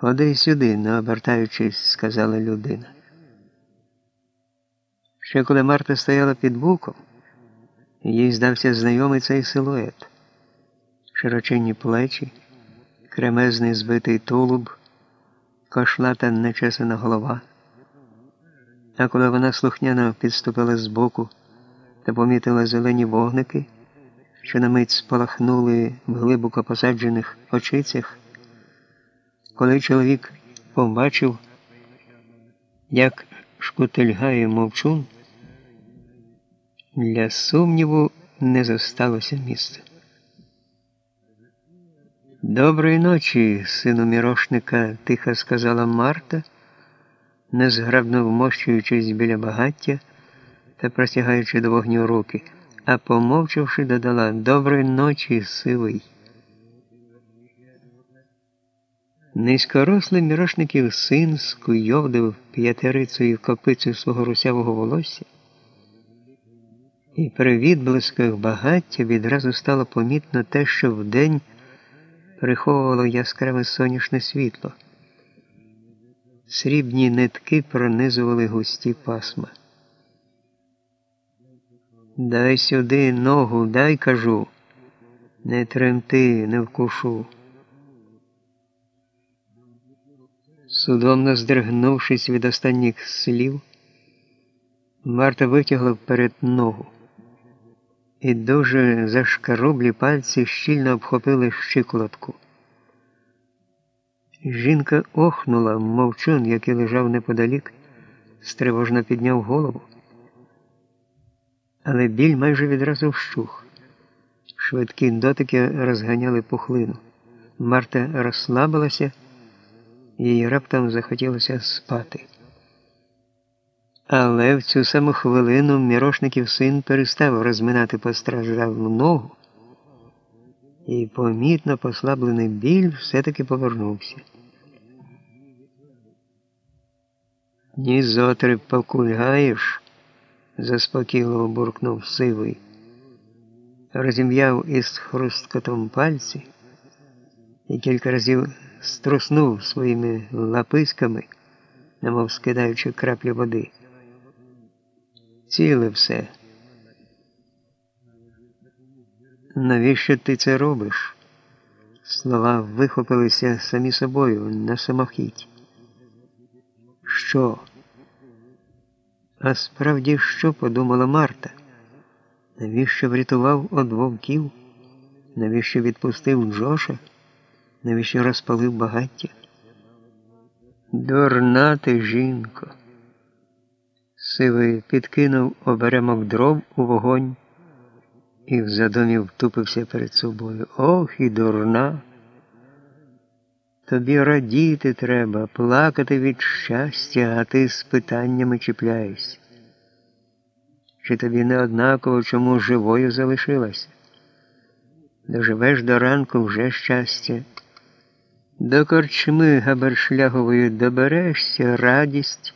Ходи сюди, не обертаючись, сказала людина. Ще коли Марта стояла під буком, їй здався знайомий цей силует, широченні плечі, кремезний збитий тулуб, кошлата нечесана голова. А коли вона слухняно підступила збоку та помітила зелені вогники, що на мить спалахнули в глибоко посаджених очицях, коли чоловік побачив, як шкутильгає мовчун, для сумніву не зосталося місця. Доброї ночі, сину мірошника, тихо сказала Марта, незграбно вмощуючись біля багаття та простягаючи до вогню руки, а помовчавши, додала Доброї ночі, сивий. Низькорослий мірошників син скуйовдив п'ятерицею копицю свого русявого волосся, і при відблисках багаття відразу стало помітно те, що вдень приховувало яскраве сонячне світло. Срібні нитки пронизували густі пасма. Дай сюди ногу, дай кажу, не тремти, не вкушу. Судомно здригнувшись від останніх слів, Марта витягла вперед ногу, і дуже зашкарублі пальці щільно обхопили щиколотку. Жінка охнула, мовчун, який лежав неподалік, стривожно підняв голову. Але біль майже відразу вщух. Швидкі дотики розганяли пухлину. Марта розслабилася їй раптом захотілося спати. Але в цю саму хвилину мірошників син перестав розминати постраждалу ногу, і помітно послаблений біль все-таки повернувся. Ні зотри покульгаєш, заспокійливо буркнув сивий, розім'яв із хрусткотом пальці і кілька разів струснув своїми лаписьками, немов скидаючи краплі води. Ціле все. Навіщо ти це робиш? Слова вихопилися самі собою на самохідь. Що? А справді що подумала Марта? Навіщо врятував од вовків? Навіщо відпустив Джоша? Навіщо розпалив багаття? Дурна ти, жінко. Сивий підкинув оберемок дров у вогонь і в задумі втупився перед собою. Ох і дурна. Тобі радіти треба, плакати від щастя, а ти з питаннями чіпляєшся. Чи тобі не однаково чому живою залишилася? Доживеш до ранку вже щастя. До корчми габершлягової доберешся, радість.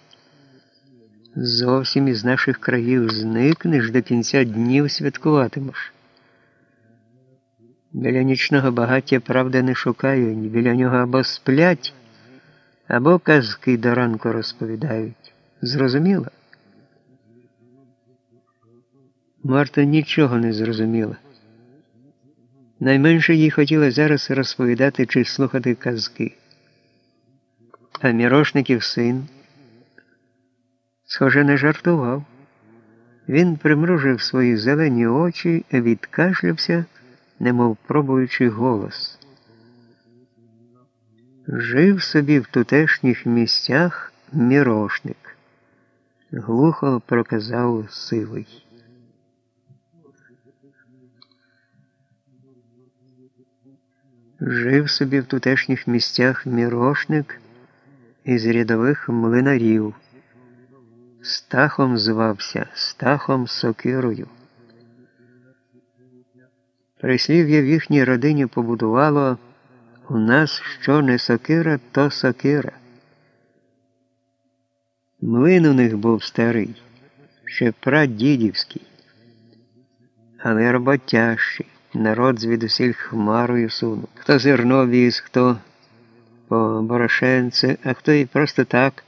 Зовсім із наших країв зникнеш до кінця днів святкуватимеш. Біля нічного багаття правди не шукають, біля нього або сплять, або казки до ранку розповідають. Зрозуміла? Марта нічого не зрозуміла. Найменше їй хотілося зараз розповідати чи слухати казки. А мірошників син, схоже, не жартував. Він примружив свої зелені очі відкашлявся, немов пробуючи голос. Жив собі в тутешніх місцях мірошник, глухо проказав сивий. Жив собі в тутешніх місцях мірошник із рядових млинарів. Стахом звався, Стахом Сокирою. Прислів'я в їхній родині побудувало у нас що не сокира, то сокира. Млин у них був старий, ще прадідівський, але роботящий народ звідусіль хмарою сунув. Хто зерно віз, хто по Борошенце, а хто і просто так